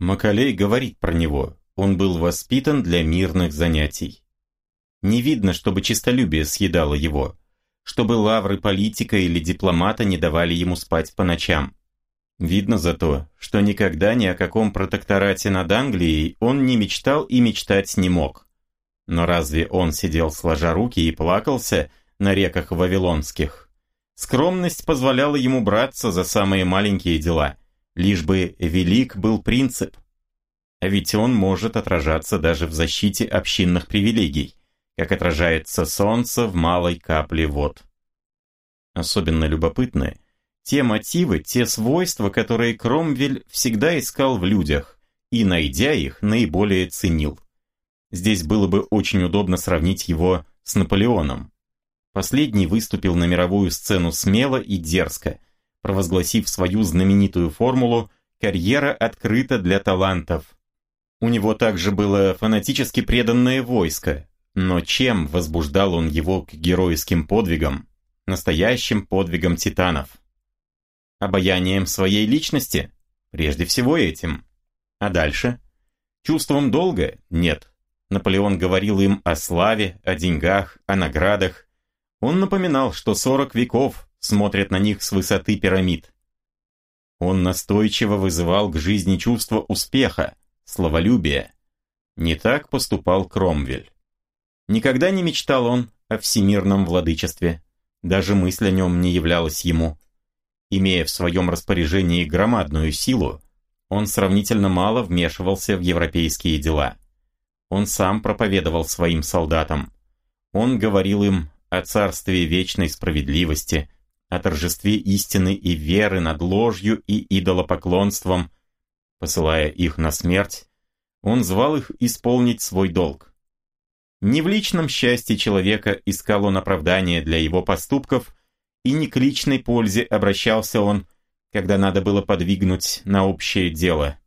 Макалей говорит про него, он был воспитан для мирных занятий. Не видно, чтобы честолюбие съедало его, чтобы лавры политика или дипломата не давали ему спать по ночам. Видно за то, что никогда ни о каком протекторате над Англией он не мечтал и мечтать не мог. Но разве он сидел сложа руки и плакался на реках Вавилонских? Скромность позволяла ему браться за самые маленькие дела – лишь бы велик был принцип. А ведь он может отражаться даже в защите общинных привилегий, как отражается солнце в малой капле вод. Особенно любопытны те мотивы, те свойства, которые Кромвель всегда искал в людях и, найдя их, наиболее ценил. Здесь было бы очень удобно сравнить его с Наполеоном. Последний выступил на мировую сцену смело и дерзко – провозгласив свою знаменитую формулу «карьера открыта для талантов». У него также было фанатически преданное войско, но чем возбуждал он его к геройским подвигам, настоящим подвигам титанов? Обаянием своей личности? Прежде всего этим. А дальше? Чувством долга? Нет. Наполеон говорил им о славе, о деньгах, о наградах. Он напоминал, что 40 веков смотрят на них с высоты пирамид. Он настойчиво вызывал к жизни чувство успеха, словолюбия. Не так поступал Кромвель. Никогда не мечтал он о всемирном владычестве. Даже мысль о нем не являлась ему. Имея в своем распоряжении громадную силу, он сравнительно мало вмешивался в европейские дела. Он сам проповедовал своим солдатам. Он говорил им о царстве вечной справедливости, о торжестве истины и веры над ложью и идолопоклонством. Посылая их на смерть, он звал их исполнить свой долг. Не в личном счастье человека искал он оправдания для его поступков, и не к личной пользе обращался он, когда надо было подвигнуть на общее дело.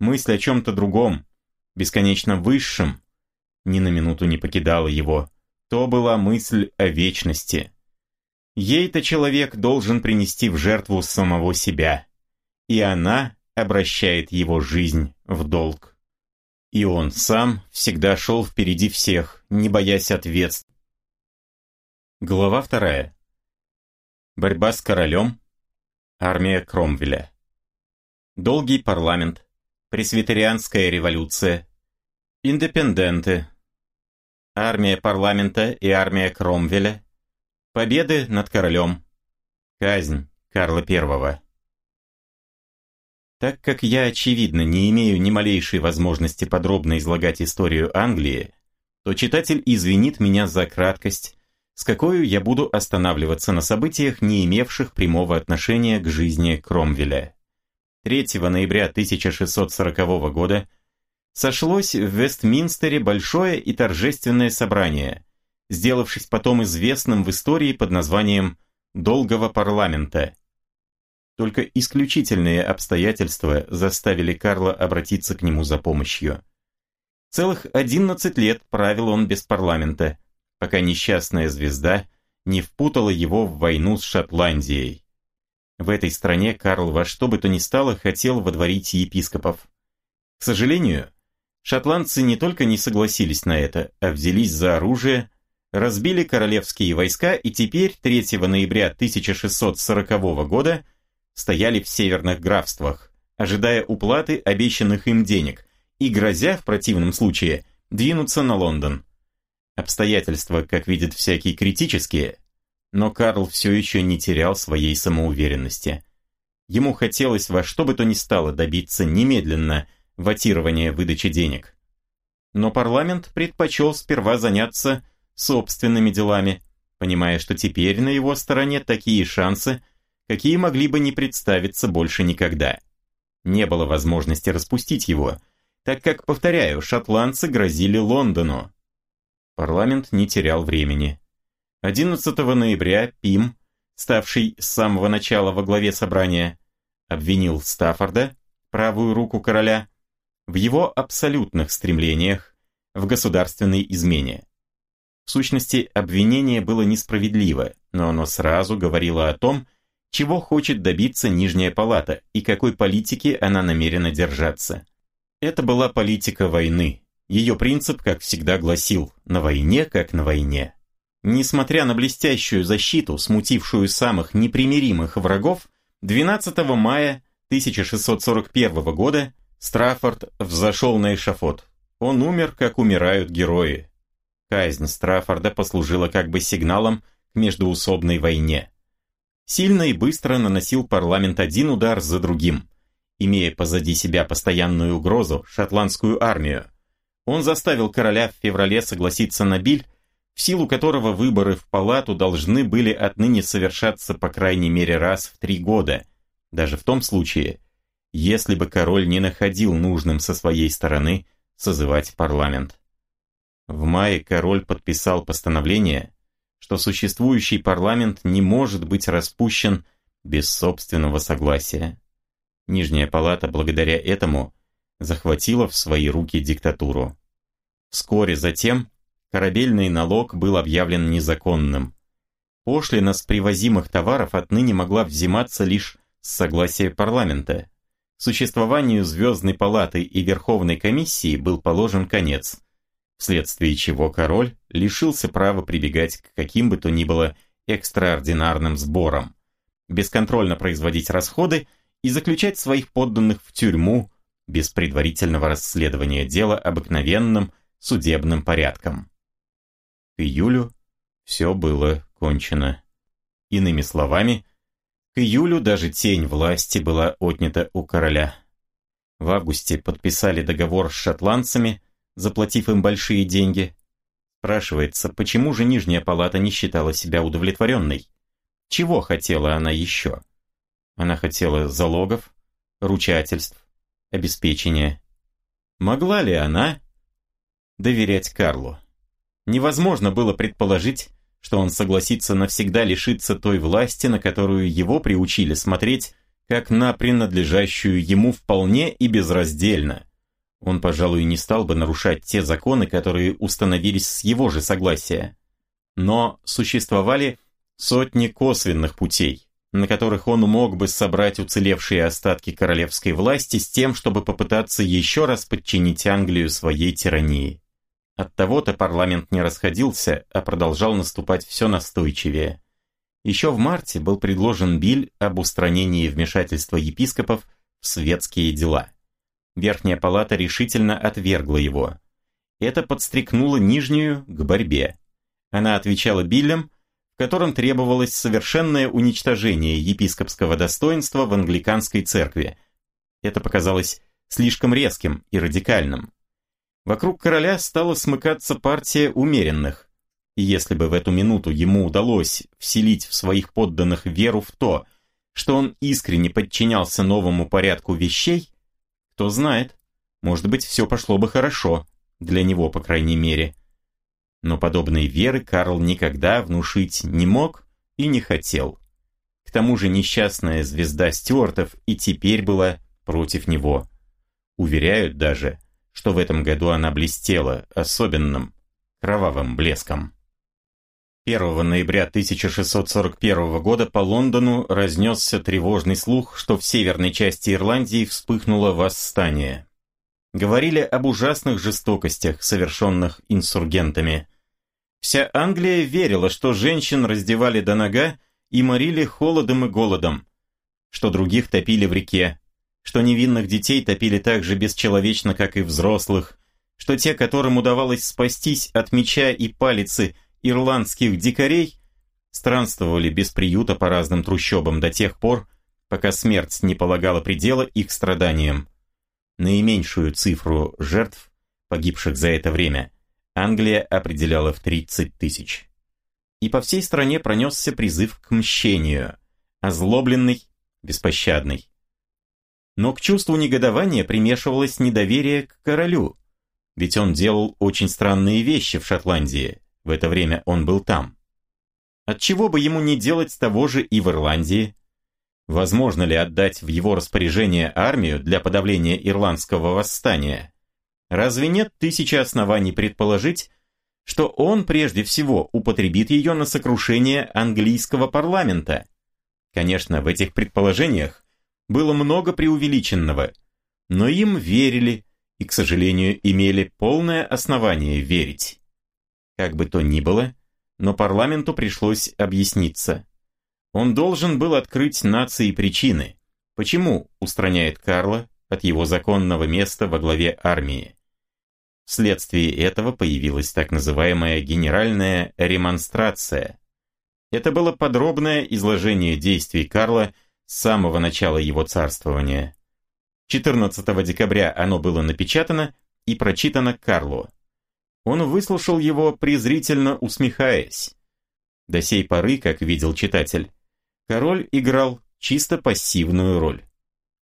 Мысль о чем-то другом, бесконечно высшем, ни на минуту не покидала его. То была мысль о вечности. Ей-то человек должен принести в жертву самого себя. И она обращает его жизнь в долг. И он сам всегда шел впереди всех, не боясь ответственности. Глава вторая. Борьба с королем. Армия Кромвеля. Долгий парламент. Пресвитерианская революция. Индепенденты. Армия парламента и армия Кромвеля – Победы над королем. Казнь Карла Первого. Так как я, очевидно, не имею ни малейшей возможности подробно излагать историю Англии, то читатель извинит меня за краткость, с какой я буду останавливаться на событиях, не имевших прямого отношения к жизни Кромвеля. 3 ноября 1640 года сошлось в Вестминстере большое и торжественное собрание – сделавшись потом известным в истории под названием «долгого парламента». Только исключительные обстоятельства заставили Карла обратиться к нему за помощью. Целых 11 лет правил он без парламента, пока несчастная звезда не впутала его в войну с Шотландией. В этой стране Карл во что бы то ни стало хотел водворить епископов. К сожалению, шотландцы не только не согласились на это, а взялись за оружие, разбили королевские войска и теперь 3 ноября 1640 года стояли в северных графствах, ожидая уплаты обещанных им денег и грозя в противном случае двинуться на Лондон. Обстоятельства, как видят всякие критические, но Карл все еще не терял своей самоуверенности. Ему хотелось во что бы то ни стало добиться немедленно ватирования выдачи денег. Но парламент предпочел сперва заняться собственными делами, понимая, что теперь на его стороне такие шансы, какие могли бы не представиться больше никогда. Не было возможности распустить его, так как, повторяю, шотландцы грозили Лондону. Парламент не терял времени. 11 ноября Пим, ставший с самого начала во главе собрания, обвинил Стаффорда, правую руку короля, в его абсолютных стремлениях в государственной измене. В сущности, обвинение было несправедливое, но оно сразу говорило о том, чего хочет добиться Нижняя Палата и какой политики она намерена держаться. Это была политика войны. Ее принцип, как всегда, гласил «на войне, как на войне». Несмотря на блестящую защиту, смутившую самых непримиримых врагов, 12 мая 1641 года Страффорд взошел на эшафот. Он умер, как умирают герои, Казнь Страффорда послужила как бы сигналом к междуусобной войне. Сильно и быстро наносил парламент один удар за другим. Имея позади себя постоянную угрозу, шотландскую армию, он заставил короля в феврале согласиться на биль, в силу которого выборы в палату должны были отныне совершаться по крайней мере раз в три года, даже в том случае, если бы король не находил нужным со своей стороны созывать парламент. В мае король подписал постановление, что существующий парламент не может быть распущен без собственного согласия. Нижняя палата благодаря этому захватила в свои руки диктатуру. Вскоре затем корабельный налог был объявлен незаконным. Пошлина с привозимых товаров отныне могла взиматься лишь с согласия парламента. Существованию Звездной палаты и Верховной комиссии был положен конец – вследствие чего король лишился права прибегать к каким бы то ни было экстраординарным сборам, бесконтрольно производить расходы и заключать своих подданных в тюрьму без предварительного расследования дела обыкновенным судебным порядком. К июлю все было кончено. Иными словами, к июлю даже тень власти была отнята у короля. В августе подписали договор с шотландцами – заплатив им большие деньги. Спрашивается, почему же Нижняя Палата не считала себя удовлетворенной? Чего хотела она еще? Она хотела залогов, ручательств, обеспечения. Могла ли она доверять Карлу? Невозможно было предположить, что он согласится навсегда лишиться той власти, на которую его приучили смотреть, как на принадлежащую ему вполне и безраздельно – он, пожалуй, не стал бы нарушать те законы, которые установились с его же согласия. Но существовали сотни косвенных путей, на которых он мог бы собрать уцелевшие остатки королевской власти с тем, чтобы попытаться еще раз подчинить Англию своей тирании. От того то парламент не расходился, а продолжал наступать все настойчивее. Еще в марте был предложен биль об устранении вмешательства епископов в светские дела. Верхняя палата решительно отвергла его. Это подстрекнуло Нижнюю к борьбе. Она отвечала Биллем, в котором требовалось совершенное уничтожение епископского достоинства в англиканской церкви. Это показалось слишком резким и радикальным. Вокруг короля стала смыкаться партия умеренных. И если бы в эту минуту ему удалось вселить в своих подданных веру в то, что он искренне подчинялся новому порядку вещей, кто знает, может быть, все пошло бы хорошо, для него, по крайней мере. Но подобной веры Карл никогда внушить не мог и не хотел. К тому же несчастная звезда Стюартов и теперь была против него. Уверяют даже, что в этом году она блестела особенным кровавым блеском. 1 ноября 1641 года по Лондону разнесся тревожный слух, что в северной части Ирландии вспыхнуло восстание. Говорили об ужасных жестокостях, совершенных инсургентами. Вся Англия верила, что женщин раздевали до нога и морили холодом и голодом, что других топили в реке, что невинных детей топили так же бесчеловечно, как и взрослых, что те, которым удавалось спастись от меча и палицы – ирландских дикарей странствовали без приюта по разным трущобам до тех пор, пока смерть не полагала предела их страданиям. Наименьшую цифру жертв, погибших за это время, Англия определяла в 30 тысяч. И по всей стране пронесся призыв к мщению, озлобленный, беспощадный. Но к чувству негодования примешивалось недоверие к королю, ведь он делал очень странные вещи в Шотландии, в это время он был там. Отчего бы ему не делать того же и в Ирландии? Возможно ли отдать в его распоряжение армию для подавления ирландского восстания? Разве нет тысячи оснований предположить, что он прежде всего употребит ее на сокрушение английского парламента? Конечно, в этих предположениях было много преувеличенного, но им верили и, к сожалению, имели полное основание верить. Как бы то ни было, но парламенту пришлось объясниться. Он должен был открыть нации причины, почему устраняет Карла от его законного места во главе армии. Вследствие этого появилась так называемая генеральная ремонстрация. Это было подробное изложение действий Карла с самого начала его царствования. 14 декабря оно было напечатано и прочитано Карлу. Он выслушал его, презрительно усмехаясь. До сей поры, как видел читатель, король играл чисто пассивную роль.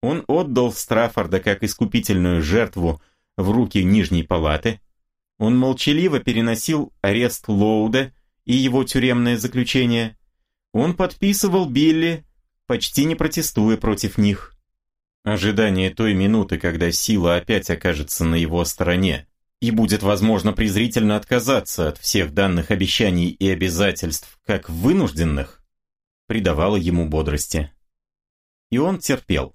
Он отдал Страффорда как искупительную жертву в руки Нижней Палаты, он молчаливо переносил арест Лоуда и его тюремное заключение, он подписывал Билли, почти не протестуя против них. Ожидание той минуты, когда сила опять окажется на его стороне, и будет возможно презрительно отказаться от всех данных обещаний и обязательств, как вынужденных, придавало ему бодрости. И он терпел.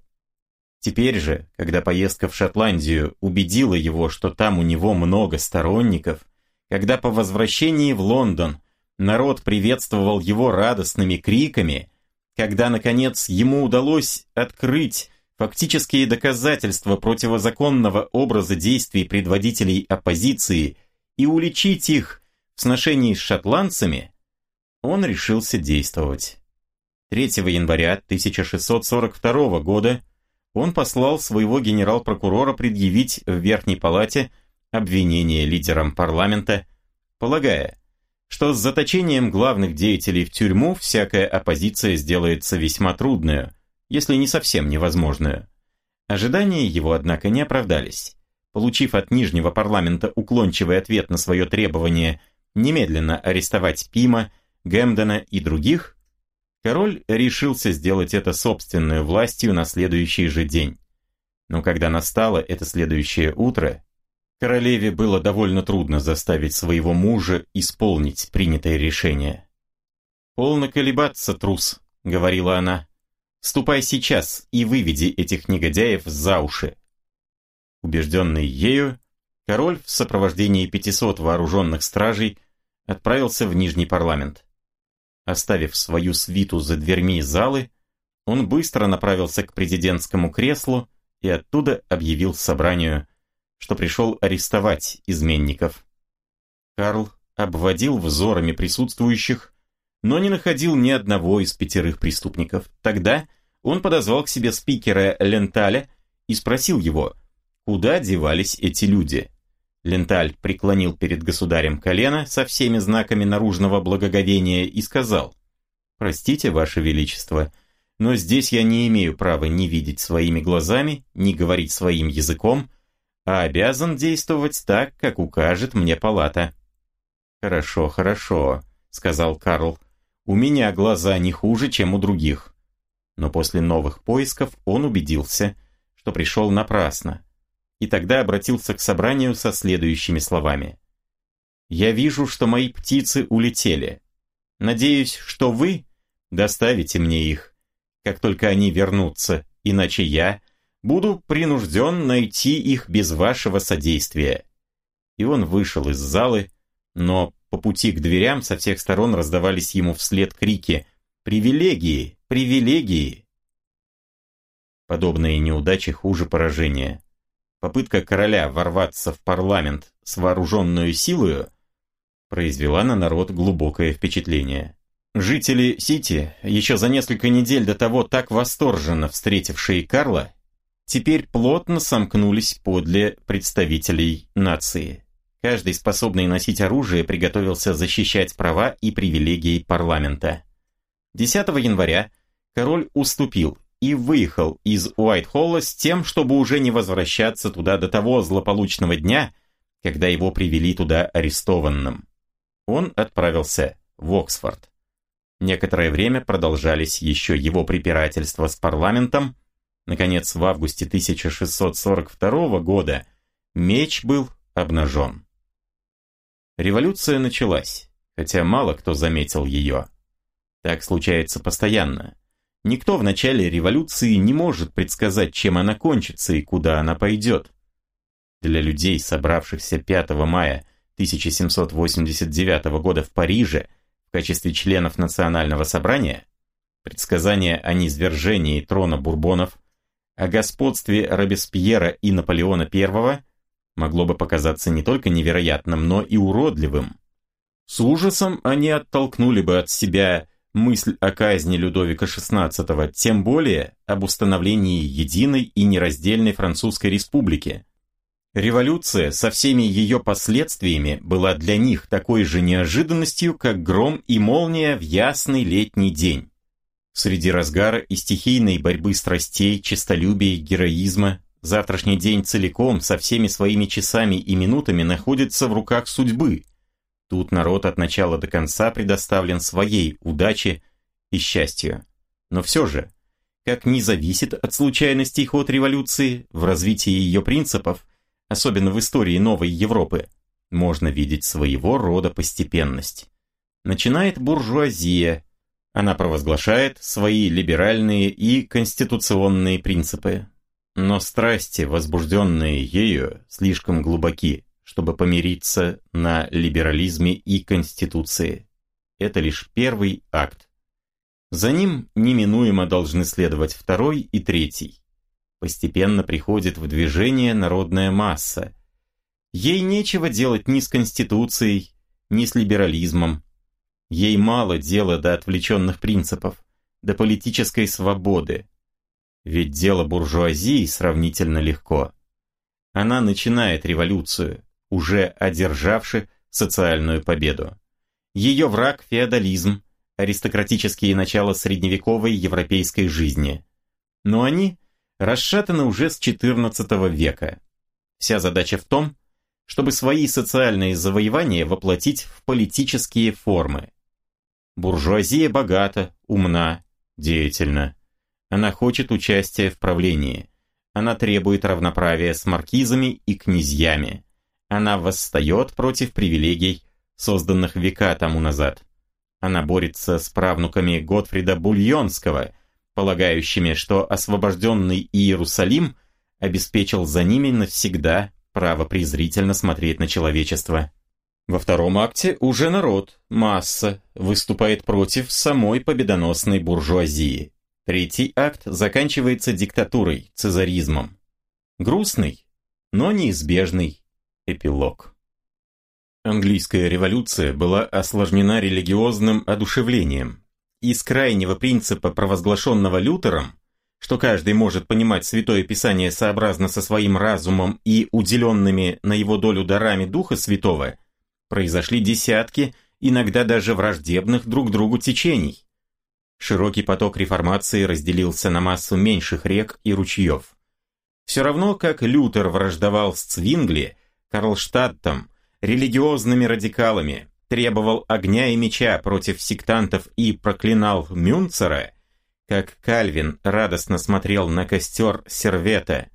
Теперь же, когда поездка в Шотландию убедила его, что там у него много сторонников, когда по возвращении в Лондон народ приветствовал его радостными криками, когда, наконец, ему удалось открыть фактические доказательства противозаконного образа действий предводителей оппозиции и уличить их в сношении с шотландцами, он решился действовать. 3 января 1642 года он послал своего генерал-прокурора предъявить в Верхней Палате обвинение лидерам парламента, полагая, что с заточением главных деятелей в тюрьму всякая оппозиция сделается весьма трудную – если не совсем невозможную. Ожидания его, однако, не оправдались. Получив от Нижнего парламента уклончивый ответ на свое требование немедленно арестовать Пима, Гэмдена и других, король решился сделать это собственной властью на следующий же день. Но когда настало это следующее утро, Королеве было довольно трудно заставить своего мужа исполнить принятое решение. «Полно колебаться, трус», — говорила она. Ступай сейчас и выведи этих негодяев за уши. Убежденный ею, король в сопровождении 500 вооруженных стражей отправился в Нижний парламент. Оставив свою свиту за дверьми залы, он быстро направился к президентскому креслу и оттуда объявил собранию, что пришел арестовать изменников. Карл обводил взорами присутствующих, но не находил ни одного из пятерых преступников. Тогда он подозвал к себе спикера Ленталя и спросил его, куда девались эти люди. Ленталь преклонил перед государем колено со всеми знаками наружного благоговения и сказал, «Простите, Ваше Величество, но здесь я не имею права не видеть своими глазами, не говорить своим языком, а обязан действовать так, как укажет мне палата». «Хорошо, хорошо», — сказал Карл. У меня глаза не хуже, чем у других. Но после новых поисков он убедился, что пришел напрасно. И тогда обратился к собранию со следующими словами. «Я вижу, что мои птицы улетели. Надеюсь, что вы доставите мне их, как только они вернутся, иначе я буду принужден найти их без вашего содействия». И он вышел из залы, но по пути к дверям со всех сторон раздавались ему вслед крики «Привилегии! Привилегии!». Подобные неудачи хуже поражения. Попытка короля ворваться в парламент с вооруженную силою произвела на народ глубокое впечатление. Жители Сити, еще за несколько недель до того так восторженно встретившие Карла, теперь плотно сомкнулись подле представителей нации. Каждый, способный носить оружие, приготовился защищать права и привилегии парламента. 10 января король уступил и выехал из Уайтхолла с тем, чтобы уже не возвращаться туда до того злополучного дня, когда его привели туда арестованным. Он отправился в Оксфорд. Некоторое время продолжались еще его препирательства с парламентом. Наконец, в августе 1642 года меч был обнажен. Революция началась, хотя мало кто заметил ее. Так случается постоянно. Никто в начале революции не может предсказать, чем она кончится и куда она пойдет. Для людей, собравшихся 5 мая 1789 года в Париже в качестве членов Национального собрания, предсказание о низвержении трона Бурбонов, о господстве Робеспьера и Наполеона I – могло бы показаться не только невероятным, но и уродливым. С ужасом они оттолкнули бы от себя мысль о казни Людовика XVI, тем более об установлении единой и нераздельной Французской республики. Революция со всеми ее последствиями была для них такой же неожиданностью, как гром и молния в ясный летний день. Среди разгара и стихийной борьбы страстей, честолюбия, героизма, Завтрашний день целиком, со всеми своими часами и минутами, находится в руках судьбы. Тут народ от начала до конца предоставлен своей удаче и счастью. Но все же, как не зависит от случайностей ход революции, в развитии ее принципов, особенно в истории новой Европы, можно видеть своего рода постепенность. Начинает буржуазия. Она провозглашает свои либеральные и конституционные принципы. Но страсти, возбужденные ею, слишком глубоки, чтобы помириться на либерализме и конституции. Это лишь первый акт. За ним неминуемо должны следовать второй и третий. Постепенно приходит в движение народная масса. Ей нечего делать ни с конституцией, ни с либерализмом. Ей мало дела до отвлеченных принципов, до политической свободы, ведь дело буржуазии сравнительно легко. Она начинает революцию, уже одержавши социальную победу. Ее враг – феодализм, аристократические начала средневековой европейской жизни. Но они расшатаны уже с XIV века. Вся задача в том, чтобы свои социальные завоевания воплотить в политические формы. Буржуазия богата, умна, деятельна. Она хочет участия в правлении. Она требует равноправия с маркизами и князьями. Она восстает против привилегий, созданных века тому назад. Она борется с правнуками Готфрида Бульонского, полагающими, что освобожденный Иерусалим обеспечил за ними навсегда право презрительно смотреть на человечество. Во втором акте уже народ, масса, выступает против самой победоносной буржуазии. Третий акт заканчивается диктатурой, цезаризмом. Грустный, но неизбежный эпилог. Английская революция была осложнена религиозным одушевлением. Из крайнего принципа, провозглашенного Лютером, что каждый может понимать Святое Писание сообразно со своим разумом и уделенными на его долю дарами Духа Святого, произошли десятки, иногда даже враждебных друг другу течений. Широкий поток реформации разделился на массу меньших рек и ручьев. Все равно, как Лютер враждовал с Цвингли, Карлштадтом, религиозными радикалами, требовал огня и меча против сектантов и проклинал Мюнцера, как Кальвин радостно смотрел на костер Сервета,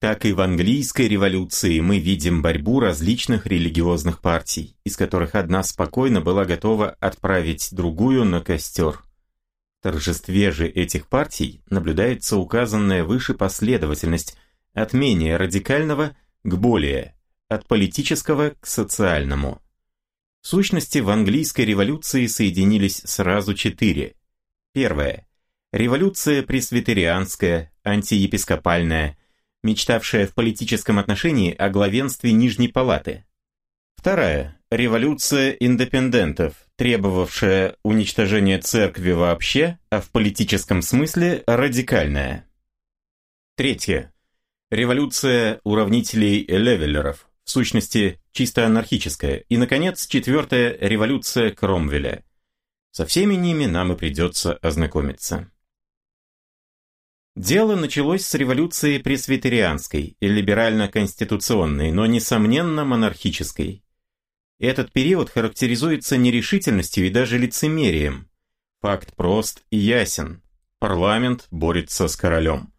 так и в английской революции мы видим борьбу различных религиозных партий, из которых одна спокойно была готова отправить другую на костер торжестве же этих партий наблюдается указанная выше последовательность от менее радикального к более, от политического к социальному. В сущности, в английской революции соединились сразу четыре. Первое. Революция пресвитерианская, антиепископальная, мечтавшая в политическом отношении о главенстве Нижней Палаты. Вторая. Революция индепендентов, требовавшая уничтожения церкви вообще, а в политическом смысле радикальная. Третье. Революция уравнителей-левелеров, в сущности, чисто анархическая. И, наконец, четвертая революция Кромвеля. Со всеми ними нам и придется ознакомиться. Дело началось с революции пресвитерианской, и либерально-конституционной, но, несомненно, монархической. Этот период характеризуется нерешительностью и даже лицемерием. Факт прост и ясен. Парламент борется с королем.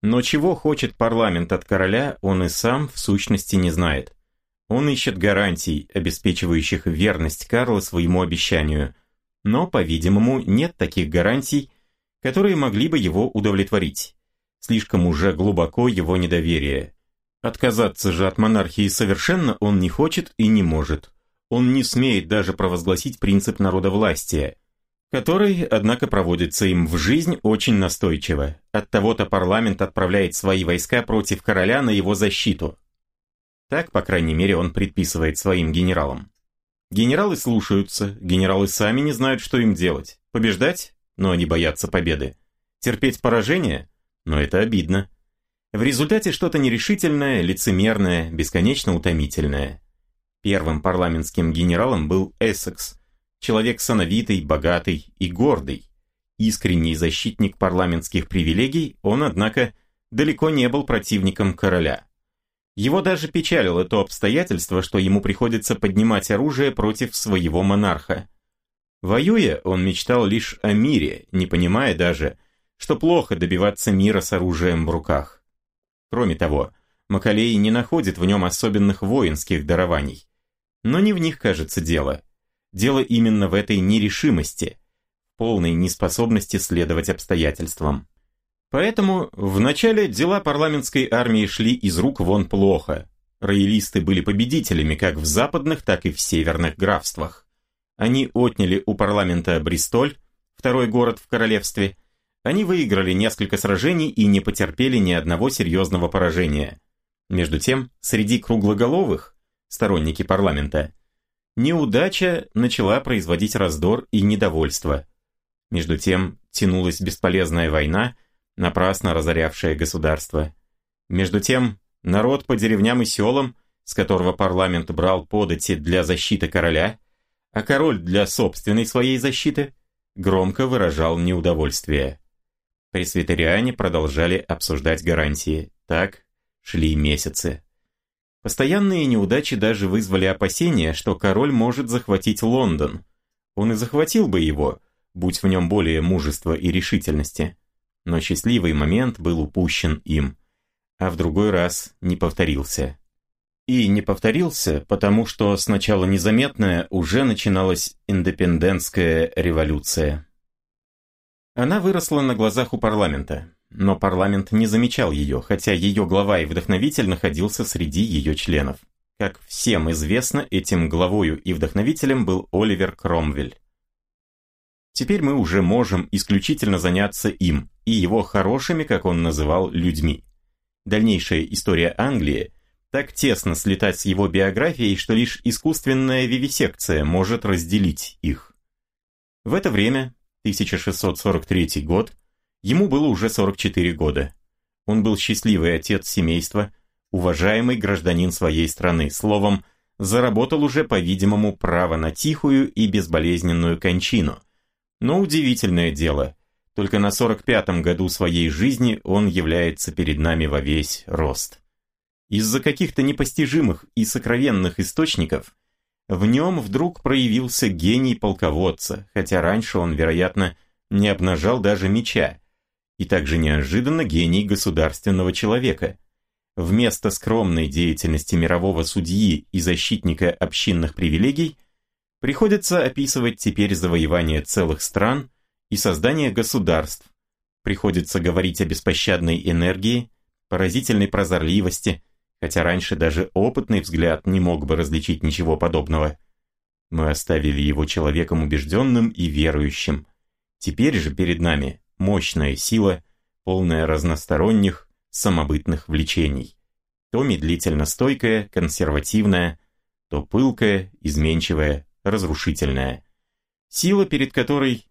Но чего хочет парламент от короля, он и сам в сущности не знает. Он ищет гарантий, обеспечивающих верность Карла своему обещанию. Но, по-видимому, нет таких гарантий, которые могли бы его удовлетворить. Слишком уже глубоко его недоверие. Отказаться же от монархии совершенно он не хочет и не может он не смеет даже провозгласить принцип народовластия, который, однако, проводится им в жизнь очень настойчиво. От того-то парламент отправляет свои войска против короля на его защиту. Так, по крайней мере, он предписывает своим генералам. Генералы слушаются, генералы сами не знают, что им делать. Побеждать? Но они боятся победы. Терпеть поражение? Но это обидно. В результате что-то нерешительное, лицемерное, бесконечно утомительное. Первым парламентским генералом был Эссекс, человек сановитый, богатый и гордый. Искренний защитник парламентских привилегий, он, однако, далеко не был противником короля. Его даже печалило то обстоятельство, что ему приходится поднимать оружие против своего монарха. Воюя, он мечтал лишь о мире, не понимая даже, что плохо добиваться мира с оружием в руках. Кроме того, Макалей не находит в нем особенных воинских дарований. Но не в них, кажется, дело. Дело именно в этой нерешимости, полной неспособности следовать обстоятельствам. Поэтому вначале дела парламентской армии шли из рук вон плохо. Роялисты были победителями как в западных, так и в северных графствах. Они отняли у парламента Бристоль, второй город в королевстве. Они выиграли несколько сражений и не потерпели ни одного серьезного поражения. Между тем, среди круглоголовых, сторонники парламента, неудача начала производить раздор и недовольство. Между тем тянулась бесполезная война, напрасно разорявшая государство. Между тем народ по деревням и селам, с которого парламент брал подати для защиты короля, а король для собственной своей защиты, громко выражал неудовольствие. Пресвитериане продолжали обсуждать гарантии. Так шли месяцы. Постоянные неудачи даже вызвали опасения, что король может захватить Лондон. Он и захватил бы его, будь в нем более мужества и решительности. Но счастливый момент был упущен им, а в другой раз не повторился. И не повторился, потому что сначала незаметная уже начиналась индепендентская революция. Она выросла на глазах у парламента но парламент не замечал ее, хотя ее глава и вдохновитель находился среди ее членов. Как всем известно, этим главою и вдохновителем был Оливер Кромвель. Теперь мы уже можем исключительно заняться им и его хорошими, как он называл, людьми. Дальнейшая история Англии так тесно слетать с его биографией, что лишь искусственная вивисекция может разделить их. В это время, 1643 год, Ему было уже 44 года. Он был счастливый отец семейства, уважаемый гражданин своей страны, словом, заработал уже, по-видимому, право на тихую и безболезненную кончину. Но удивительное дело, только на 45-м году своей жизни он является перед нами во весь рост. Из-за каких-то непостижимых и сокровенных источников в нем вдруг проявился гений полководца, хотя раньше он, вероятно, не обнажал даже меча, и также неожиданно гений государственного человека. Вместо скромной деятельности мирового судьи и защитника общинных привилегий приходится описывать теперь завоевание целых стран и создание государств. Приходится говорить о беспощадной энергии, поразительной прозорливости, хотя раньше даже опытный взгляд не мог бы различить ничего подобного. Мы оставили его человеком убежденным и верующим. Теперь же перед нами мощная сила, полная разносторонних, самобытных влечений. То медлительно стойкая, консервативная, то пылкая, изменчивая, разрушительная. Сила, перед которой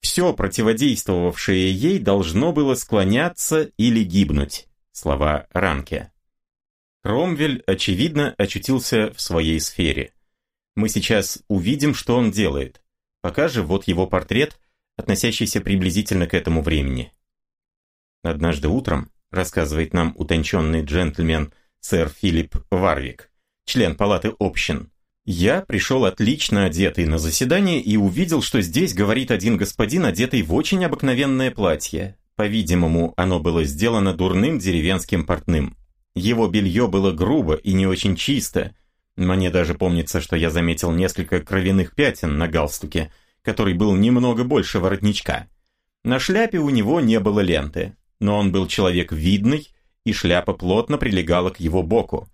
все противодействовавшее ей должно было склоняться или гибнуть. Слова Ранке. Ромвель очевидно, очутился в своей сфере. Мы сейчас увидим, что он делает. Пока же вот его портрет, относящийся приблизительно к этому времени. Однажды утром, рассказывает нам утонченный джентльмен сэр Филипп Варвик, член палаты общин, я пришел отлично одетый на заседание и увидел, что здесь говорит один господин, одетый в очень обыкновенное платье. По-видимому, оно было сделано дурным деревенским портным. Его белье было грубо и не очень чисто. Мне даже помнится, что я заметил несколько кровяных пятен на галстуке – который был немного больше воротничка. На шляпе у него не было ленты, но он был человек видный, и шляпа плотно прилегала к его боку.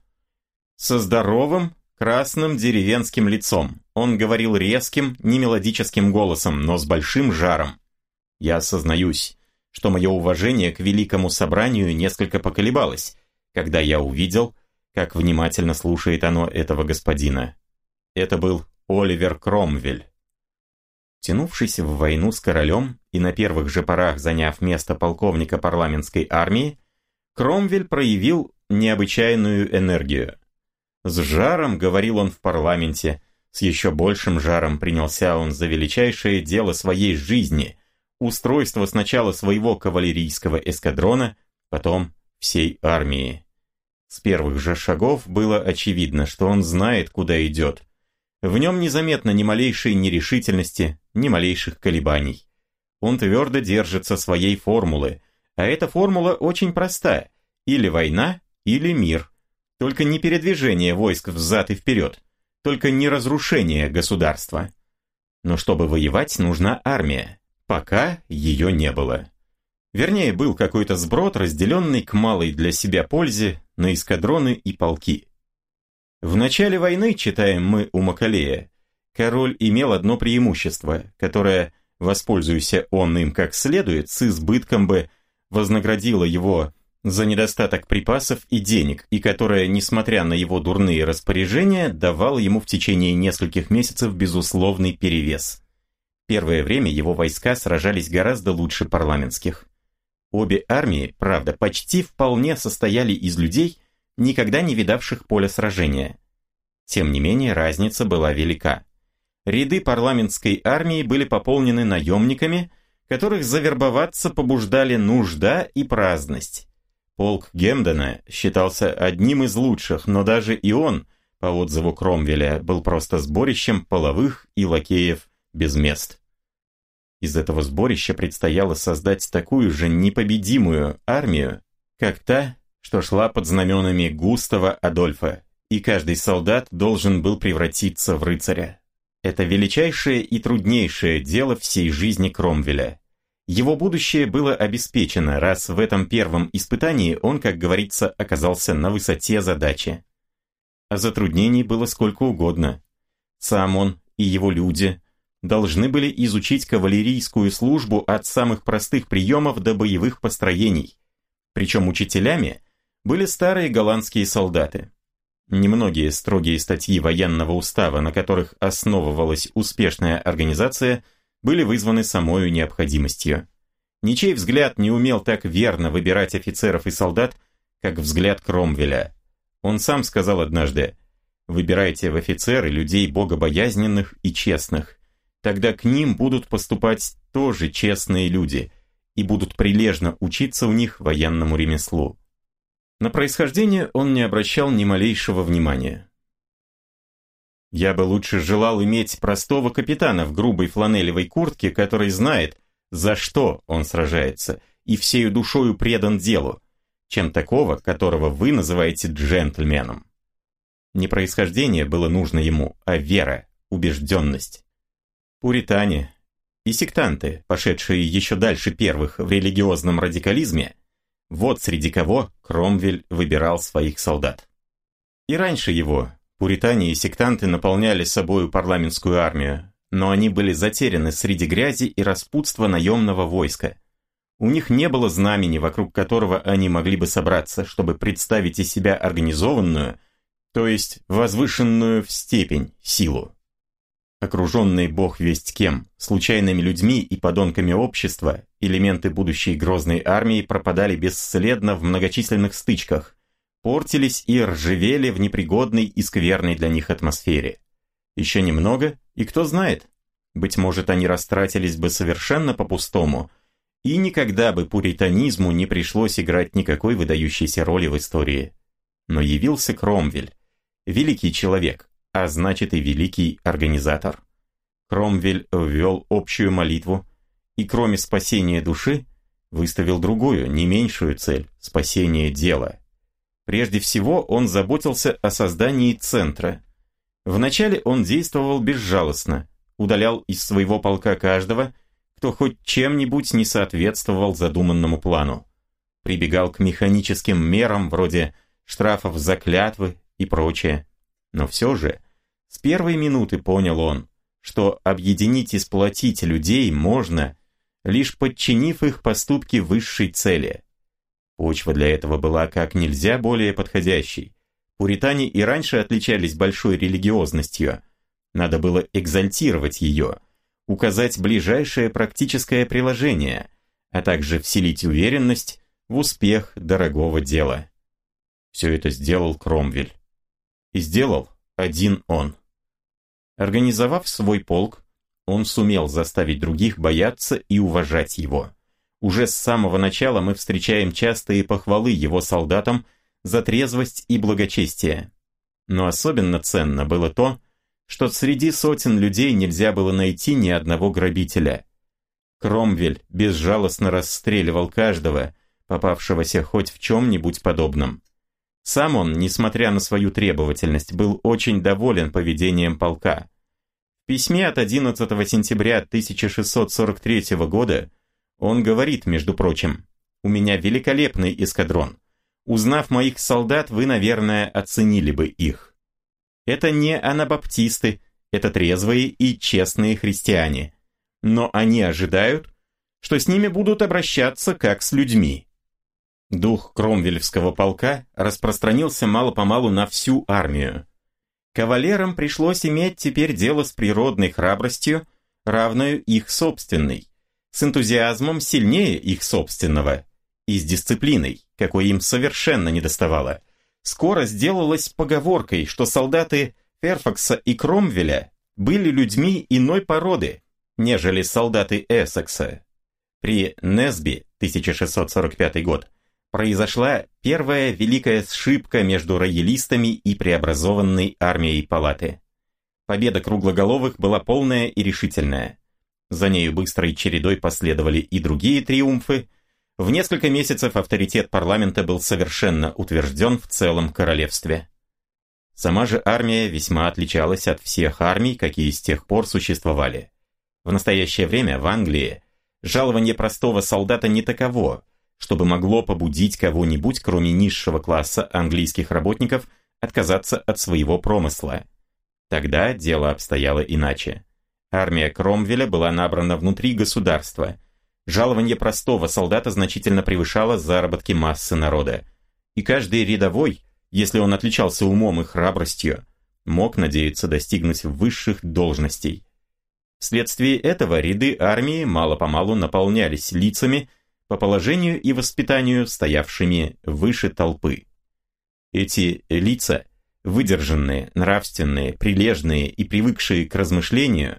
Со здоровым, красным деревенским лицом. Он говорил резким, немелодическим голосом, но с большим жаром. Я осознаюсь, что мое уважение к великому собранию несколько поколебалось, когда я увидел, как внимательно слушает оно этого господина. Это был Оливер Кромвель. Тянувшись в войну с королем и на первых же порах заняв место полковника парламентской армии, Кромвель проявил необычайную энергию. С жаром говорил он в парламенте, с еще большим жаром принялся он за величайшее дело своей жизни – устройство сначала своего кавалерийского эскадрона, потом всей армии. С первых же шагов было очевидно, что он знает, куда идет – в нем незаметно ни малейшей нерешительности, ни малейших колебаний. Он твердо держится своей формулы, а эта формула очень проста – или война, или мир. Только не передвижение войск взад и вперед, только не разрушение государства. Но чтобы воевать, нужна армия. Пока ее не было. Вернее, был какой-то сброд, разделенный к малой для себя пользе на эскадроны и полки. В начале войны, читаем мы у Макалея, король имел одно преимущество, которое, воспользуйся он им как следует, с избытком бы вознаградило его за недостаток припасов и денег, и которое, несмотря на его дурные распоряжения, давало ему в течение нескольких месяцев безусловный перевес. Первое время его войска сражались гораздо лучше парламентских. Обе армии, правда, почти вполне состояли из людей – никогда не видавших поля сражения. Тем не менее, разница была велика. Ряды парламентской армии были пополнены наемниками, которых завербоваться побуждали нужда и праздность. Полк Гемдена считался одним из лучших, но даже и он, по отзыву Кромвеля, был просто сборищем половых и лакеев без мест. Из этого сборища предстояло создать такую же непобедимую армию, как та, что шла под знаменами Густава Адольфа, и каждый солдат должен был превратиться в рыцаря. Это величайшее и труднейшее дело всей жизни Кромвеля. Его будущее было обеспечено, раз в этом первом испытании он, как говорится, оказался на высоте задачи. А затруднений было сколько угодно. Сам он и его люди должны были изучить кавалерийскую службу от самых простых приемов до боевых построений. Причем учителями – были старые голландские солдаты. Немногие строгие статьи военного устава, на которых основывалась успешная организация, были вызваны самой необходимостью. Ничей взгляд не умел так верно выбирать офицеров и солдат, как взгляд Кромвеля. Он сам сказал однажды, «Выбирайте в офицеры людей богобоязненных и честных. Тогда к ним будут поступать тоже честные люди и будут прилежно учиться у них военному ремеслу». На происхождение он не обращал ни малейшего внимания. Я бы лучше желал иметь простого капитана в грубой фланелевой куртке, который знает, за что он сражается, и всею душою предан делу, чем такого, которого вы называете джентльменом. Не происхождение было нужно ему, а вера, убежденность. Пуритане и сектанты, пошедшие еще дальше первых в религиозном радикализме, вот среди кого Кромвель выбирал своих солдат. И раньше его пуритане и сектанты наполняли собою парламентскую армию, но они были затеряны среди грязи и распутства наемного войска. У них не было знамени, вокруг которого они могли бы собраться, чтобы представить из себя организованную, то есть возвышенную в степень силу окруженные бог весть кем, случайными людьми и подонками общества, элементы будущей грозной армии пропадали бесследно в многочисленных стычках, портились и ржавели в непригодной и скверной для них атмосфере. Еще немного, и кто знает, быть может они растратились бы совершенно по-пустому, и никогда бы пуританизму не пришлось играть никакой выдающейся роли в истории. Но явился Кромвель, великий человек, а значит и великий организатор. Кромвель ввел общую молитву и кроме спасения души выставил другую, не меньшую цель – спасение дела. Прежде всего он заботился о создании центра. Вначале он действовал безжалостно, удалял из своего полка каждого, кто хоть чем-нибудь не соответствовал задуманному плану. Прибегал к механическим мерам вроде штрафов за клятвы и прочее. Но все же, с первой минуты понял он, что объединить и сплотить людей можно, лишь подчинив их поступки высшей цели. Почва для этого была как нельзя более подходящей. Пуритане и раньше отличались большой религиозностью. Надо было экзальтировать ее, указать ближайшее практическое приложение, а также вселить уверенность в успех дорогого дела. Все это сделал Кромвель. И сделал один он. Организовав свой полк, он сумел заставить других бояться и уважать его. Уже с самого начала мы встречаем частые похвалы его солдатам за трезвость и благочестие. Но особенно ценно было то, что среди сотен людей нельзя было найти ни одного грабителя. Кромвель безжалостно расстреливал каждого, попавшегося хоть в чем-нибудь подобном. Сам он, несмотря на свою требовательность, был очень доволен поведением полка. В письме от 11 сентября 1643 года он говорит, между прочим, «У меня великолепный эскадрон. Узнав моих солдат, вы, наверное, оценили бы их». Это не анабаптисты, это трезвые и честные христиане. Но они ожидают, что с ними будут обращаться как с людьми. Дух Кромвельского полка распространился мало-помалу на всю армию. Кавалерам пришлось иметь теперь дело с природной храбростью, равную их собственной, с энтузиазмом сильнее их собственного и с дисциплиной, какой им совершенно недоставало. Скоро сделалось поговоркой, что солдаты Ферфакса и Кромвеля были людьми иной породы, нежели солдаты Эссекса. При Несби, 1645 год, произошла первая великая сшибка между роялистами и преобразованной армией палаты. Победа круглоголовых была полная и решительная. За нею быстрой чередой последовали и другие триумфы. В несколько месяцев авторитет парламента был совершенно утвержден в целом королевстве. Сама же армия весьма отличалась от всех армий, какие с тех пор существовали. В настоящее время в Англии жалование простого солдата не таково, чтобы могло побудить кого-нибудь, кроме низшего класса английских работников, отказаться от своего промысла. Тогда дело обстояло иначе. Армия Кромвеля была набрана внутри государства. Жалование простого солдата значительно превышало заработки массы народа. И каждый рядовой, если он отличался умом и храбростью, мог надеяться достигнуть высших должностей. Вследствие этого ряды армии мало-помалу наполнялись лицами, по положению и воспитанию стоявшими выше толпы. Эти лица, выдержанные, нравственные, прилежные и привыкшие к размышлению,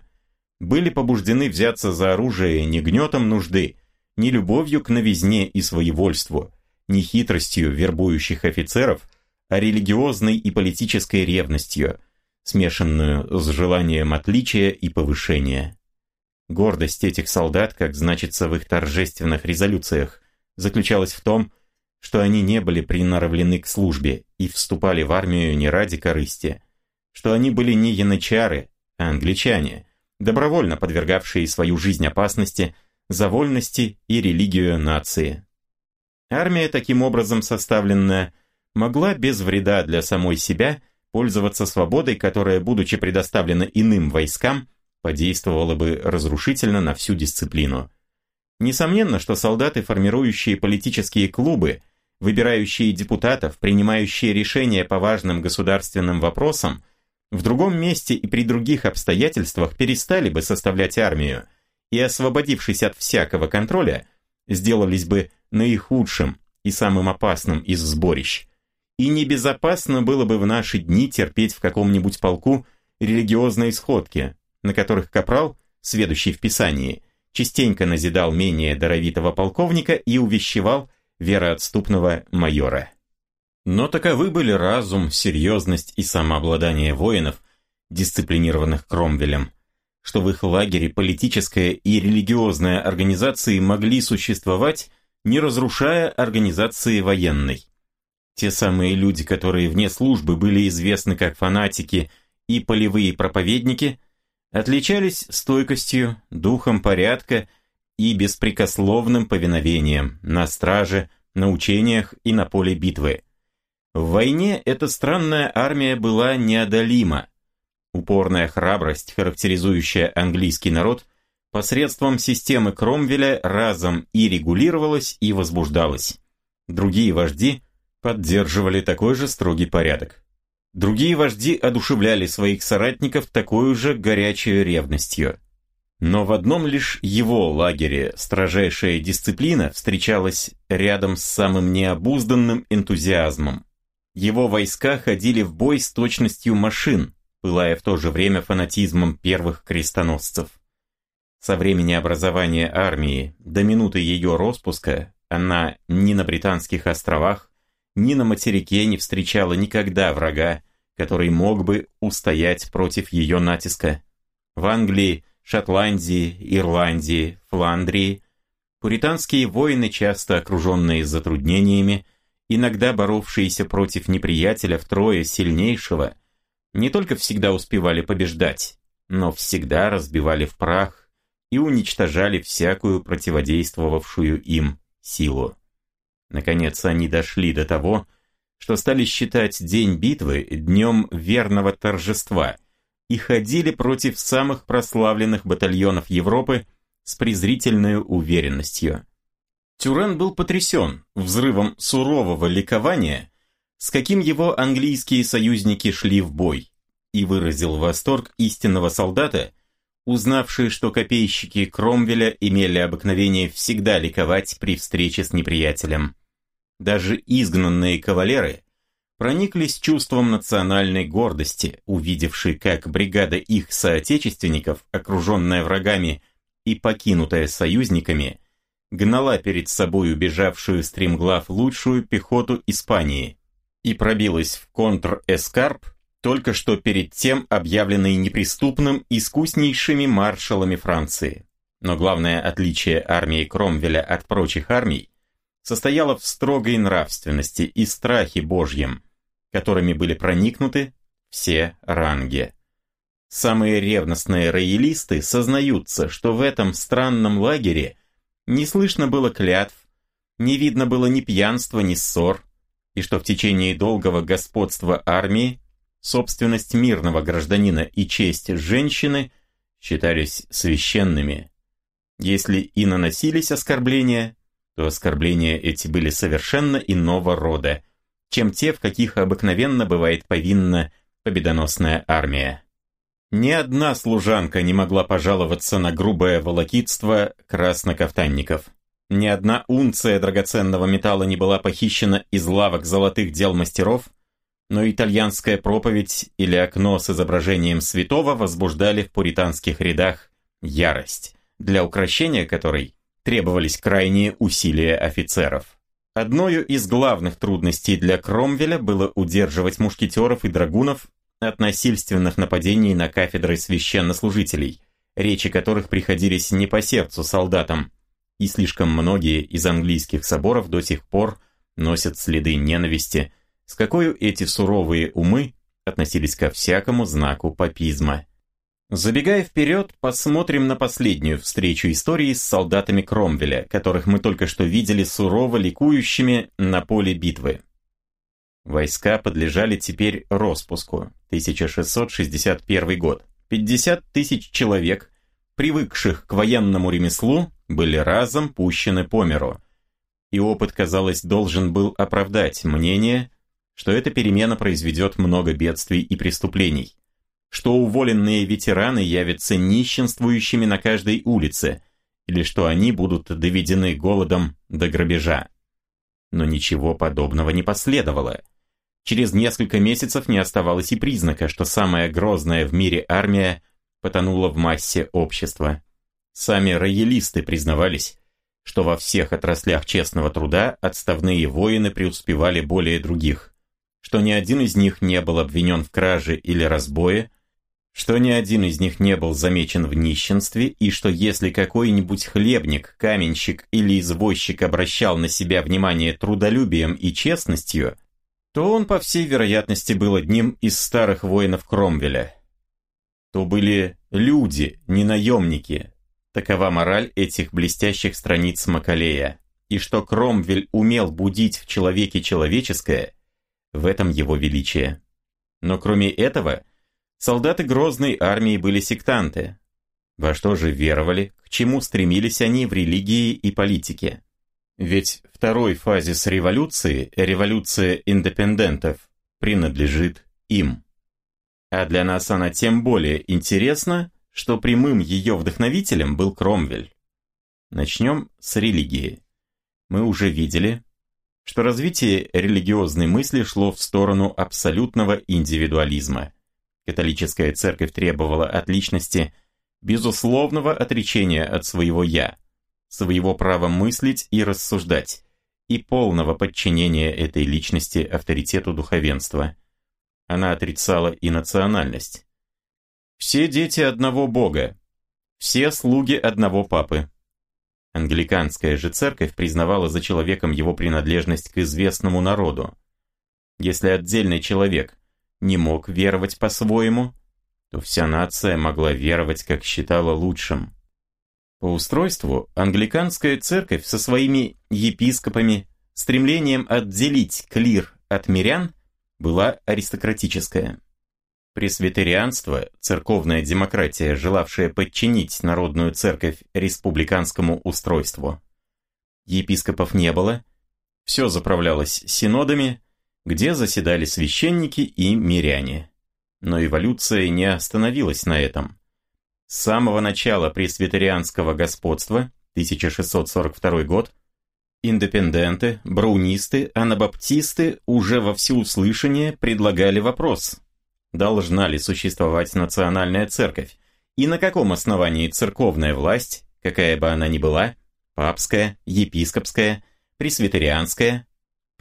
были побуждены взяться за оружие не гнетом нужды, не любовью к новизне и своевольству, не хитростью вербующих офицеров, а религиозной и политической ревностью, смешанную с желанием отличия и повышения. Гордость этих солдат, как значится в их торжественных резолюциях, заключалась в том, что они не были приноровлены к службе и вступали в армию не ради корысти, что они были не янычары, а англичане, добровольно подвергавшие свою жизнь опасности за вольности и религию нации. Армия, таким образом составленная, могла без вреда для самой себя пользоваться свободой, которая, будучи предоставлена иным войскам, подействовало бы разрушительно на всю дисциплину. Несомненно, что солдаты, формирующие политические клубы, выбирающие депутатов, принимающие решения по важным государственным вопросам, в другом месте и при других обстоятельствах перестали бы составлять армию и, освободившись от всякого контроля, сделались бы наихудшим и самым опасным из сборищ. И небезопасно было бы в наши дни терпеть в каком-нибудь полку религиозные сходки, на которых Капрал, сведущий в Писании, частенько назидал менее даровитого полковника и увещевал вероотступного майора. Но таковы были разум, серьезность и самообладание воинов, дисциплинированных Кромвелем, что в их лагере политическая и религиозная организации могли существовать, не разрушая организации военной. Те самые люди, которые вне службы были известны как фанатики и полевые проповедники – отличались стойкостью, духом порядка и беспрекословным повиновением на страже, на учениях и на поле битвы. В войне эта странная армия была неодолима. Упорная храбрость, характеризующая английский народ, посредством системы Кромвеля разом и регулировалась, и возбуждалась. Другие вожди поддерживали такой же строгий порядок. Другие вожди одушевляли своих соратников такой же горячей ревностью. Но в одном лишь его лагере строжайшая дисциплина встречалась рядом с самым необузданным энтузиазмом. Его войска ходили в бой с точностью машин, пылая в то же время фанатизмом первых крестоносцев. Со времени образования армии до минуты ее распуска она ни на Британских островах, ни на материке не встречала никогда врага, который мог бы устоять против ее натиска. В Англии, Шотландии, Ирландии, Фландрии пуританские воины, часто окруженные затруднениями, иногда боровшиеся против неприятеля втрое сильнейшего, не только всегда успевали побеждать, но всегда разбивали в прах и уничтожали всякую противодействовавшую им силу. Наконец они дошли до того, что стали считать день битвы днем верного торжества и ходили против самых прославленных батальонов Европы с презрительной уверенностью. Тюрен был потрясен взрывом сурового ликования, с каким его английские союзники шли в бой, и выразил восторг истинного солдата, узнавший, что копейщики Кромвеля имели обыкновение всегда ликовать при встрече с неприятелем. Даже изгнанные кавалеры прониклись чувством национальной гордости, увидевши, как бригада их соотечественников, окруженная врагами и покинутая союзниками, гнала перед собой убежавшую стремглав лучшую пехоту Испании и пробилась в контр-эскарп, только что перед тем объявленный неприступным искуснейшими маршалами Франции. Но главное отличие армии Кромвеля от прочих армий состояла в строгой нравственности и страхе Божьем, которыми были проникнуты все ранги. Самые ревностные роялисты сознаются, что в этом странном лагере не слышно было клятв, не видно было ни пьянства, ни ссор, и что в течение долгого господства армии собственность мирного гражданина и честь женщины считались священными. Если и наносились оскорбления, то оскорбления эти были совершенно иного рода, чем те, в каких обыкновенно бывает повинна победоносная армия. Ни одна служанка не могла пожаловаться на грубое волокитство краснокафтанников. Ни одна унция драгоценного металла не была похищена из лавок золотых дел мастеров, но итальянская проповедь или окно с изображением святого возбуждали в пуританских рядах ярость, для украшения которой требовались крайние усилия офицеров. Одною из главных трудностей для Кромвеля было удерживать мушкетеров и драгунов от насильственных нападений на кафедры священнослужителей, речи которых приходились не по сердцу солдатам, и слишком многие из английских соборов до сих пор носят следы ненависти, с какой эти суровые умы относились ко всякому знаку папизма. Забегая вперед, посмотрим на последнюю встречу истории с солдатами Кромвеля, которых мы только что видели сурово ликующими на поле битвы. Войска подлежали теперь распуску, 1661 год. 50 тысяч человек, привыкших к военному ремеслу, были разом пущены по миру. И опыт, казалось, должен был оправдать мнение, что эта перемена произведет много бедствий и преступлений что уволенные ветераны явятся нищенствующими на каждой улице, или что они будут доведены голодом до грабежа. Но ничего подобного не последовало. Через несколько месяцев не оставалось и признака, что самая грозная в мире армия потонула в массе общества. Сами роялисты признавались, что во всех отраслях честного труда отставные воины преуспевали более других, что ни один из них не был обвинен в краже или разбое, что ни один из них не был замечен в нищенстве, и что если какой-нибудь хлебник, каменщик или извозчик обращал на себя внимание трудолюбием и честностью, то он, по всей вероятности, был одним из старых воинов Кромвеля. То были люди, не наемники. Такова мораль этих блестящих страниц Макалея. И что Кромвель умел будить в человеке человеческое, в этом его величие. Но кроме этого – Солдаты Грозной армии были сектанты. Во что же веровали, к чему стремились они в религии и политике? Ведь второй фазис революции, революция индепендентов, принадлежит им. А для нас она тем более интересна, что прямым ее вдохновителем был Кромвель. Начнем с религии. Мы уже видели, что развитие религиозной мысли шло в сторону абсолютного индивидуализма католическая церковь требовала от личности безусловного отречения от своего «я», своего права мыслить и рассуждать, и полного подчинения этой личности авторитету духовенства. Она отрицала и национальность. «Все дети одного Бога, все слуги одного Папы». Англиканская же церковь признавала за человеком его принадлежность к известному народу. Если отдельный человек не мог веровать по-своему, то вся нация могла веровать, как считала лучшим. По устройству англиканская церковь со своими епископами, стремлением отделить клир от мирян, была аристократическая. Пресвитерианство, церковная демократия, желавшая подчинить народную церковь республиканскому устройству. Епископов не было, все заправлялось синодами, где заседали священники и миряне. Но эволюция не остановилась на этом. С самого начала пресвитерианского господства, 1642 год, Индепенденты, браунисты, анабаптисты уже во всеуслышание предлагали вопрос, должна ли существовать национальная церковь, и на каком основании церковная власть, какая бы она ни была, папская, епископская, пресвитерианская,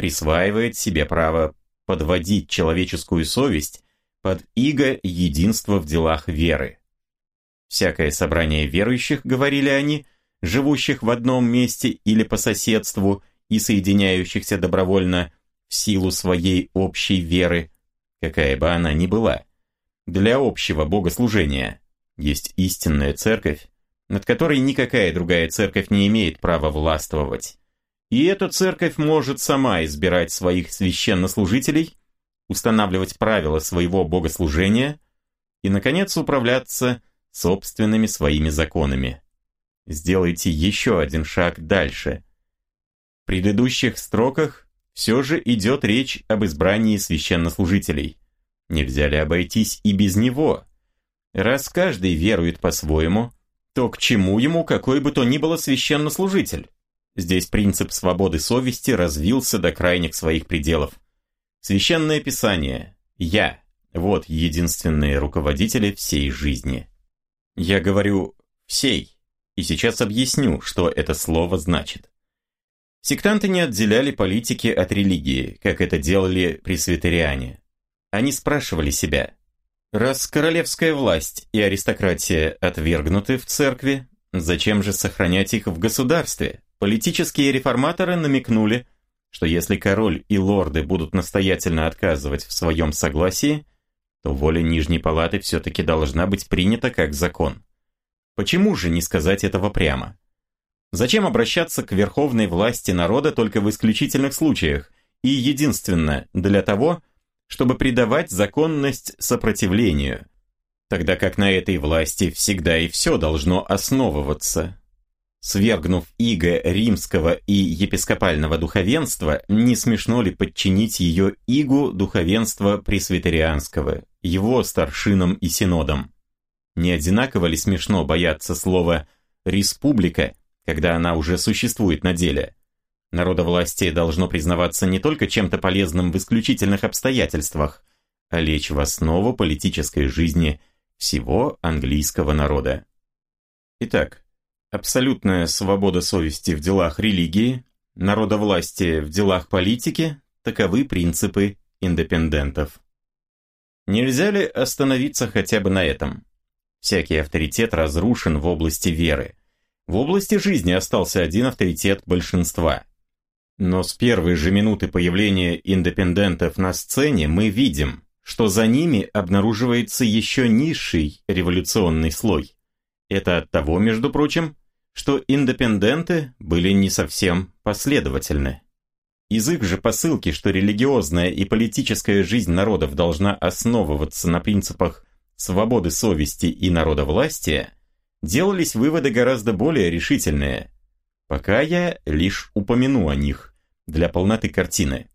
присваивает себе право подводить человеческую совесть под иго единства в делах веры. Всякое собрание верующих, говорили они, живущих в одном месте или по соседству и соединяющихся добровольно в силу своей общей веры, какая бы она ни была, для общего богослужения, есть истинная церковь, над которой никакая другая церковь не имеет права властвовать. И эта церковь может сама избирать своих священнослужителей, устанавливать правила своего богослужения и, наконец, управляться собственными своими законами. Сделайте еще один шаг дальше. В предыдущих строках все же идет речь об избрании священнослужителей. Нельзя ли обойтись и без него? Раз каждый верует по-своему, то к чему ему какой бы то ни было священнослужитель? Здесь принцип свободы совести развился до крайних своих пределов. Священное Писание «Я» – вот единственные руководители всей жизни. Я говорю «всей», и сейчас объясню, что это слово значит. Сектанты не отделяли политики от религии, как это делали пресвитериане. Они спрашивали себя, раз королевская власть и аристократия отвергнуты в церкви, зачем же сохранять их в государстве? Политические реформаторы намекнули, что если король и лорды будут настоятельно отказывать в своем согласии, то воля Нижней Палаты все-таки должна быть принята как закон. Почему же не сказать этого прямо? Зачем обращаться к верховной власти народа только в исключительных случаях и единственно для того, чтобы придавать законность сопротивлению, тогда как на этой власти всегда и все должно основываться? Свергнув иго римского и епископального духовенства, не смешно ли подчинить ее игу духовенства пресвитерианского, его старшинам и синодам? Не одинаково ли смешно бояться слова «республика», когда она уже существует на деле? Народовластие должно признаваться не только чем-то полезным в исключительных обстоятельствах, а лечь в основу политической жизни всего английского народа. Итак, абсолютная свобода совести в делах религии, народовластие в делах политики – таковы принципы индепендентов. Нельзя ли остановиться хотя бы на этом? Всякий авторитет разрушен в области веры. В области жизни остался один авторитет большинства. Но с первой же минуты появления индепендентов на сцене мы видим, что за ними обнаруживается еще низший революционный слой. Это от того, между прочим, что индепенденты были не совсем последовательны. Из их же посылки, что религиозная и политическая жизнь народов должна основываться на принципах свободы совести и народовластия, делались выводы гораздо более решительные. Пока я лишь упомяну о них для полноты картины.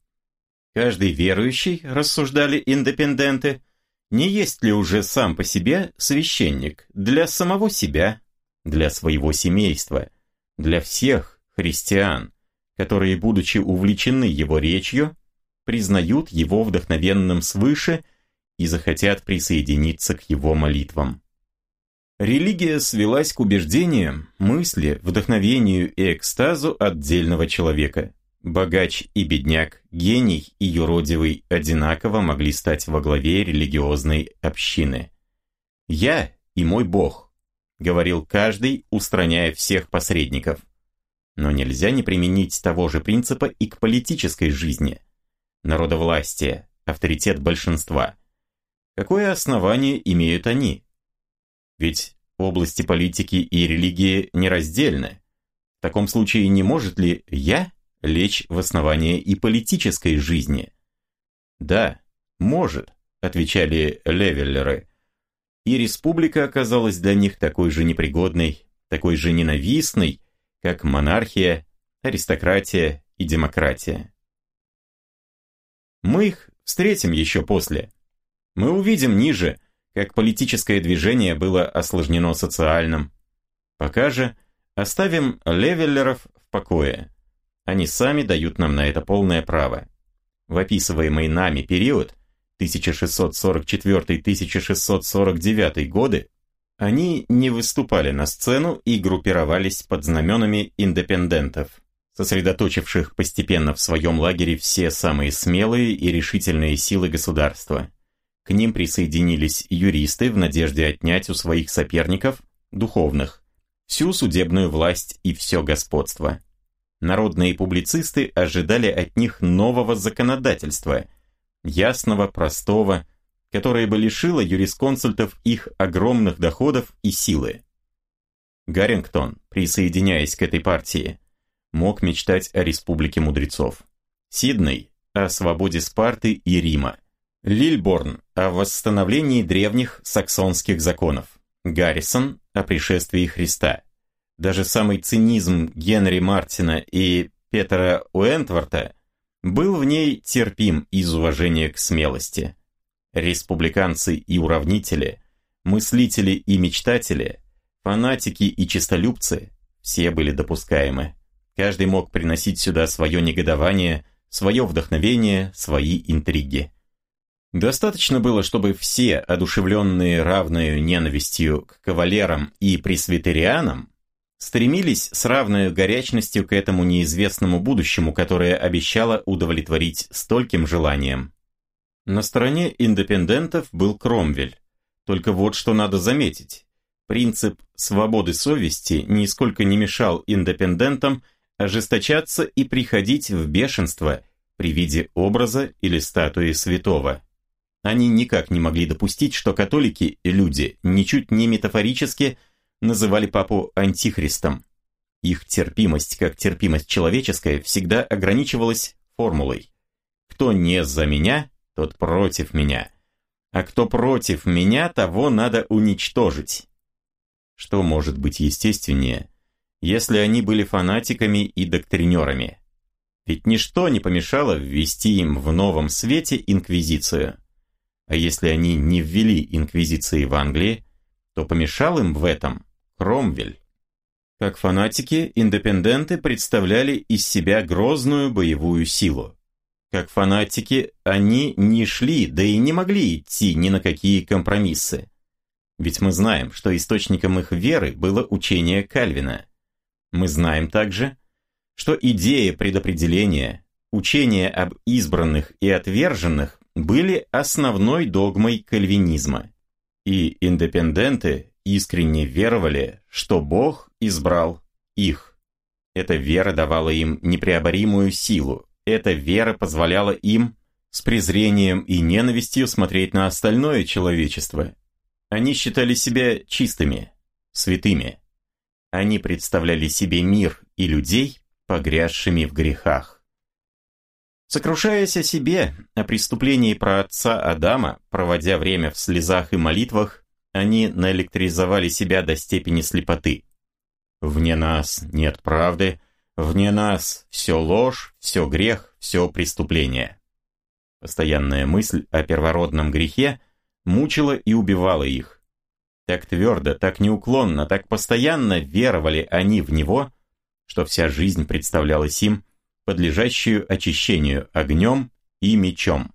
Каждый верующий, рассуждали индепенденты, не есть ли уже сам по себе священник для самого себя для своего семейства, для всех христиан, которые, будучи увлечены его речью, признают его вдохновенным свыше и захотят присоединиться к его молитвам. Религия свелась к убеждениям, мысли, вдохновению и экстазу отдельного человека. Богач и бедняк, гений и юродивый одинаково могли стать во главе религиозной общины. «Я и мой Бог», говорил каждый, устраняя всех посредников. Но нельзя не применить того же принципа и к политической жизни. Народовластие, авторитет большинства. Какое основание имеют они? Ведь области политики и религии нераздельны. В таком случае не может ли «я» лечь в основание и политической жизни? Да, может, отвечали левеллеры – и республика оказалась для них такой же непригодной, такой же ненавистной, как монархия, аристократия и демократия. Мы их встретим еще после. Мы увидим ниже, как политическое движение было осложнено социальным. Пока же оставим левеллеров в покое. Они сами дают нам на это полное право. В описываемый нами период – 1644-1649 годы, они не выступали на сцену и группировались под знаменами индепендентов, сосредоточивших постепенно в своем лагере все самые смелые и решительные силы государства. К ним присоединились юристы в надежде отнять у своих соперников, духовных, всю судебную власть и все господство. Народные публицисты ожидали от них нового законодательства – ясного, простого, которое бы лишило юрисконсультов их огромных доходов и силы. Гарингтон, присоединяясь к этой партии, мог мечтать о республике мудрецов. Сидней – о свободе Спарты и Рима. Лильборн – о восстановлении древних саксонских законов. Гаррисон – о пришествии Христа. Даже самый цинизм Генри Мартина и Петера Уэнтворта был в ней терпим из уважения к смелости. Республиканцы и уравнители, мыслители и мечтатели, фанатики и честолюбцы – все были допускаемы. Каждый мог приносить сюда свое негодование, свое вдохновение, свои интриги. Достаточно было, чтобы все, одушевленные равную ненавистью к кавалерам и пресвитерианам, стремились с равной горячностью к этому неизвестному будущему, которое обещало удовлетворить стольким желаниям. На стороне индепендентов был Кромвель. Только вот что надо заметить. Принцип свободы совести нисколько не мешал индепендентам ожесточаться и приходить в бешенство при виде образа или статуи святого. Они никак не могли допустить, что католики, люди, ничуть не метафорически – называли папу антихристом. Их терпимость, как терпимость человеческая, всегда ограничивалась формулой «Кто не за меня, тот против меня, а кто против меня, того надо уничтожить». Что может быть естественнее, если они были фанатиками и доктринерами? Ведь ничто не помешало ввести им в новом свете инквизицию. А если они не ввели инквизиции в Англии, то помешал им в этом Кромвель. Как фанатики, индепенденты представляли из себя грозную боевую силу. Как фанатики, они не шли, да и не могли идти ни на какие компромиссы. Ведь мы знаем, что источником их веры было учение Кальвина. Мы знаем также, что идея предопределения, учение об избранных и отверженных были основной догмой кальвинизма и индепенденты искренне веровали, что Бог избрал их. Эта вера давала им непреоборимую силу. Эта вера позволяла им с презрением и ненавистью смотреть на остальное человечество. Они считали себя чистыми, святыми. Они представляли себе мир и людей, погрязшими в грехах. Сокрушаясь о себе, о преступлении про отца Адама, проводя время в слезах и молитвах, они наэлектризовали себя до степени слепоты. Вне нас нет правды, вне нас все ложь, все грех, все преступление. Постоянная мысль о первородном грехе мучила и убивала их. Так твердо, так неуклонно, так постоянно веровали они в него, что вся жизнь представлялась им – подлежащую очищению огнем и мечом.